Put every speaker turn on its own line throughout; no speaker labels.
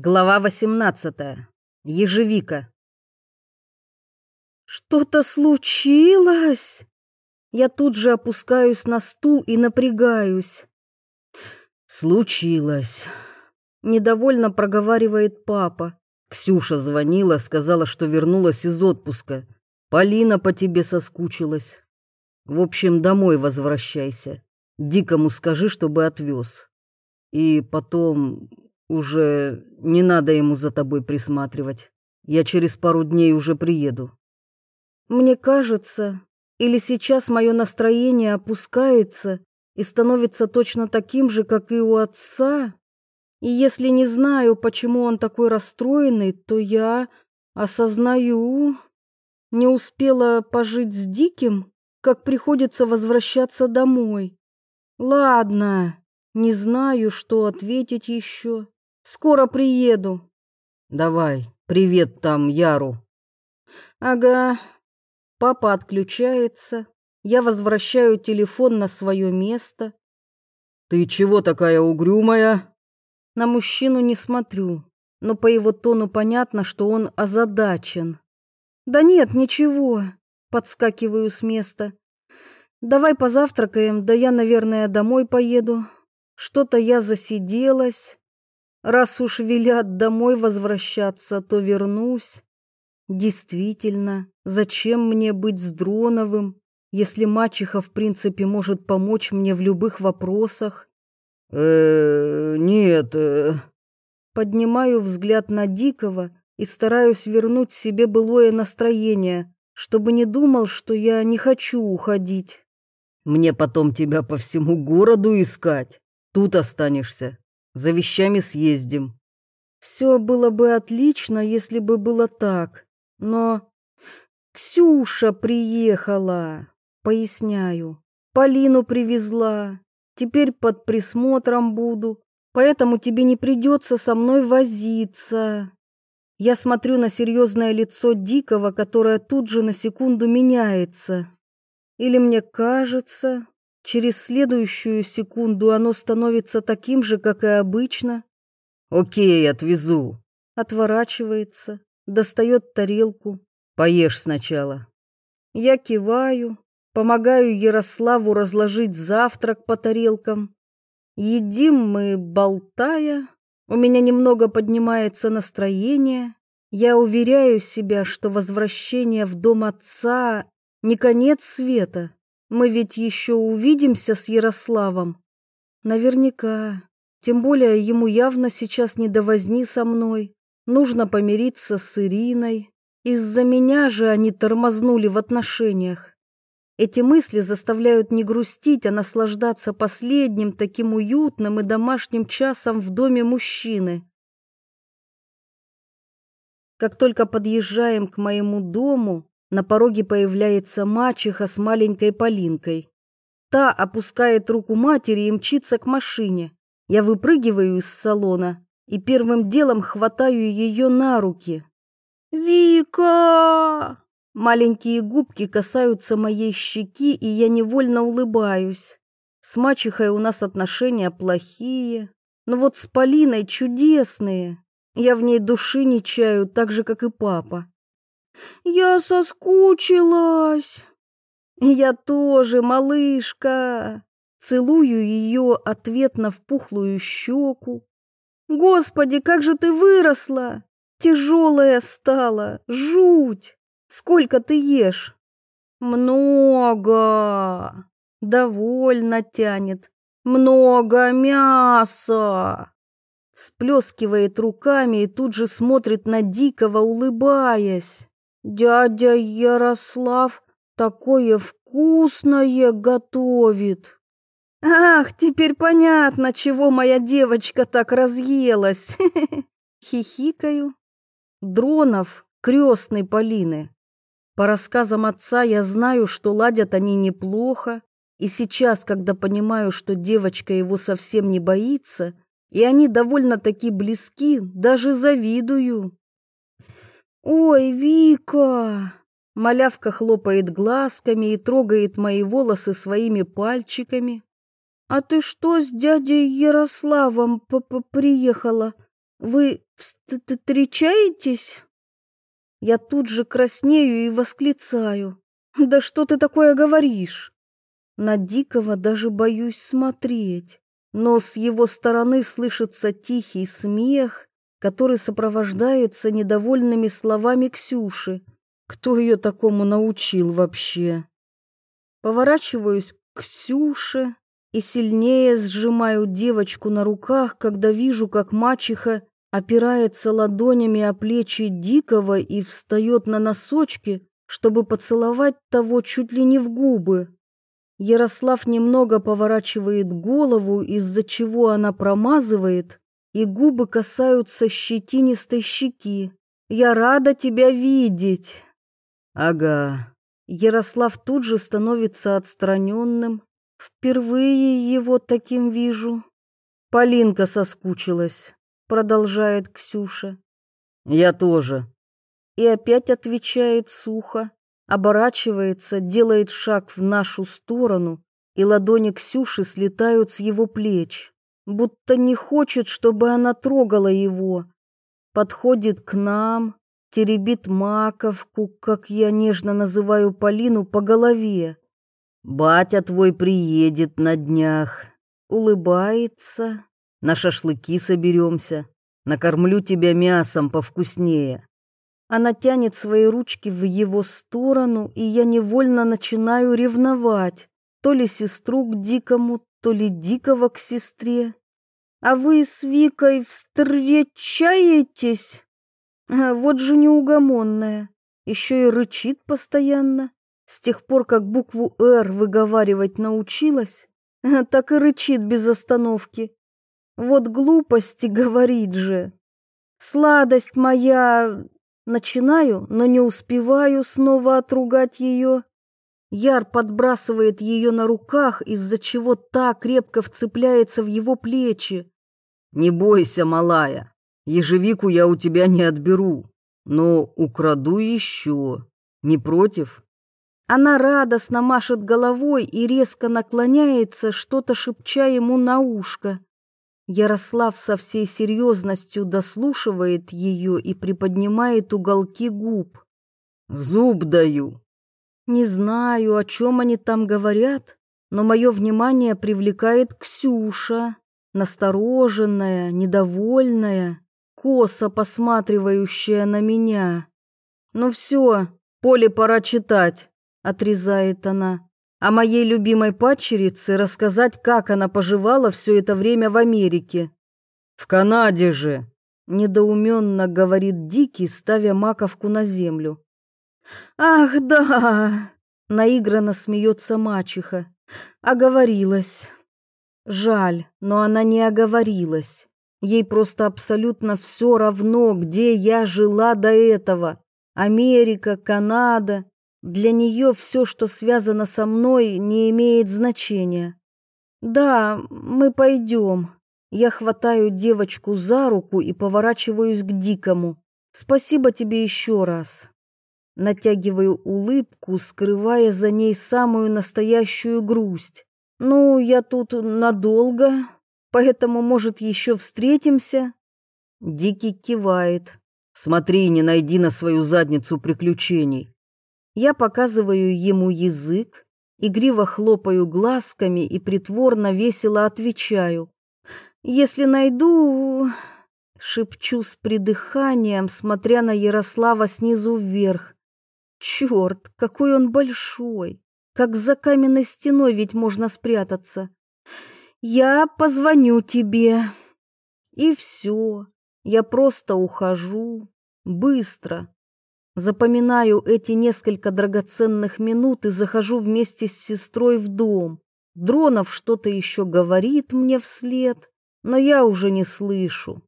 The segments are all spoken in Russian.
Глава 18. Ежевика. Что-то случилось? Я тут же опускаюсь на стул и напрягаюсь.
Случилось.
Недовольно проговаривает папа.
Ксюша звонила, сказала, что вернулась из отпуска. Полина по тебе соскучилась. В общем, домой возвращайся. Дикому скажи, чтобы отвез. И потом уже не надо ему за тобой присматривать. Я через пару дней уже приеду.
Мне кажется, или сейчас мое настроение опускается и становится точно таким же, как и у отца. И если не знаю, почему он такой расстроенный, то я осознаю, не успела пожить с Диким, как приходится возвращаться домой. Ладно, не знаю, что ответить еще. Скоро приеду.
Давай, привет там Яру.
Ага. Папа отключается. Я возвращаю телефон на свое место.
Ты чего такая угрюмая?
На мужчину не смотрю, но по его тону понятно, что он озадачен. Да нет, ничего. Подскакиваю с места. Давай позавтракаем, да я, наверное, домой поеду. Что-то я засиделась. Раз уж велят домой возвращаться, то вернусь. Действительно, зачем мне быть с Дроновым, если мачеха в принципе может помочь мне в любых вопросах?
Э, нет. Э...
Поднимаю взгляд на Дикого и стараюсь вернуть себе былое настроение, чтобы не думал, что я не хочу уходить.
Мне потом тебя по всему городу искать. Тут останешься. За вещами съездим.
Все было бы отлично, если бы было так. Но Ксюша приехала, поясняю. Полину привезла. Теперь под присмотром буду, поэтому тебе не придется со мной возиться. Я смотрю на серьезное лицо Дикого, которое тут же на секунду меняется. Или мне кажется, Через следующую секунду оно становится таким же, как и обычно.
«Окей, отвезу».
Отворачивается, достает тарелку.
«Поешь сначала».
Я киваю, помогаю Ярославу разложить завтрак по тарелкам. Едим мы, болтая. У меня немного поднимается настроение. Я уверяю себя, что возвращение в дом отца не конец света. Мы ведь еще увидимся с Ярославом. Наверняка. Тем более ему явно сейчас не до возни со мной. Нужно помириться с Ириной. Из-за меня же они тормознули в отношениях. Эти мысли заставляют не грустить, а наслаждаться последним таким уютным и домашним часом в доме мужчины. Как только подъезжаем к моему дому, на пороге появляется мачеха с маленькой Полинкой. Та опускает руку матери и мчится к машине. Я выпрыгиваю из салона и первым делом хватаю ее на руки. «Вика!» Маленькие губки касаются моей щеки, и я невольно улыбаюсь. С мачехой у нас отношения плохие, но вот с Полиной чудесные. Я в ней души не чаю, так же, как и папа. Я соскучилась. Я тоже, малышка. Целую ее ответно в пухлую щеку. Господи, как же ты выросла! Тяжелая стала, жуть! Сколько ты ешь? Много. Довольно тянет. Много мяса. Всплескивает руками и тут же смотрит на Дикого, улыбаясь. Дядя Ярослав такое вкусное готовит. Ах, теперь понятно, чего моя девочка так разъелась. Хихикаю. Дронов, крестный Полины. По рассказам отца я знаю, что ладят они неплохо, и сейчас, когда понимаю, что девочка его совсем не боится, и они довольно-таки близки, даже завидую. «Ой, Вика!» Малявка хлопает глазками и трогает мои волосы своими пальчиками. «А ты что с дядей Ярославом п -п приехала? Вы встречаетесь? Я тут же краснею и восклицаю. Да что ты такое говоришь? На Дикого даже боюсь смотреть, но с его стороны слышится тихий смех, который сопровождается недовольными словами Ксюши. Кто ее такому научил вообще? Поворачиваюсь к Ксюше и сильнее сжимаю девочку на руках, когда вижу, как мачеха опирается ладонями о плечи Дикого и встает на носочки, чтобы поцеловать того чуть ли не в губы. Ярослав немного поворачивает голову, из-за чего она промазывает, и губы касаются щетинистой щеки. «Я рада тебя видеть!»
«Ага».
Ярослав тут же становится отстраненным. Впервые его таким вижу.
Полинка соскучилась, продолжает Ксюша. Я тоже.
И опять отвечает сухо оборачивается, делает шаг в нашу сторону, и ладони Ксюши слетают с его плеч, будто не хочет, чтобы она трогала его. Подходит к нам, теребит маковку, как я нежно называю Полину, по голове.
«Батя твой приедет на днях», улыбается. «На шашлыки соберемся, накормлю тебя мясом повкуснее».
Она тянет свои ручки в его сторону, и я невольно начинаю ревновать. То ли сестру к Дикому, то ли Дикого к сестре. А вы с Викой встречаетесь? А вот же неугомонная. Еще и рычит постоянно. С тех пор, как букву «Р» выговаривать научилась, так и рычит без остановки. Вот глупости говорит же. Сладость моя, Начинаю, но не успеваю снова отругать ее. Яр подбрасывает ее на руках, из-за чего та крепко вцепляется в его плечи.
«Не бойся, малая, ежевику я у тебя не отберу, но украду еще. Не против?»
Она радостно машет головой и резко наклоняется, что-то шепча ему на ушко. Ярослав со всей серьезностью дослушивает ее и приподнимает уголки губ.
«Зуб даю!»
Не знаю, о чем они там говорят, но мое внимание привлекает Ксюша, настороженная, недовольная, косо посматривающая на меня. «Ну все, поле пора читать», — отрезает она о моей любимой падчерице рассказать, как она поживала все это время в Америке.
В Канаде же,
недоуменно говорит Дикий, ставя маковку на землю. Ах, да, наигранно смеется мачеха. Оговорилась. Жаль, но она не оговорилась. Ей просто абсолютно все равно, где я жила до этого. Америка, Канада, для нее все, что связано со мной, не имеет значения. Да, мы пойдем. Я хватаю девочку за руку и поворачиваюсь к Дикому. Спасибо тебе еще раз. Натягиваю улыбку, скрывая за ней самую настоящую грусть. Ну, я тут надолго, поэтому, может, еще встретимся?
Дикий кивает. Смотри, не найди на свою задницу приключений.
Я показываю ему язык, игриво хлопаю глазками и притворно весело отвечаю. «Если найду...» Шепчу с придыханием, смотря на Ярослава снизу вверх. «Черт, какой он большой! Как за каменной стеной ведь можно спрятаться!» «Я позвоню тебе!» И все. Я просто ухожу. Быстро, Запоминаю эти несколько драгоценных минут и захожу вместе с сестрой в дом. Дронов что-то еще говорит мне вслед, но я уже не слышу.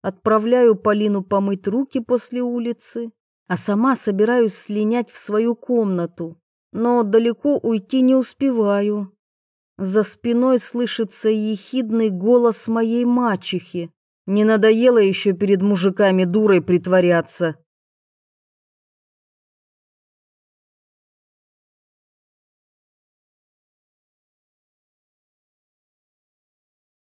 Отправляю Полину помыть руки после улицы, а сама собираюсь слинять в свою комнату, но далеко уйти не успеваю. За спиной слышится ехидный голос моей мачехи. Не надоело еще перед мужиками дурой притворяться.